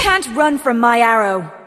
can't run from my arrow.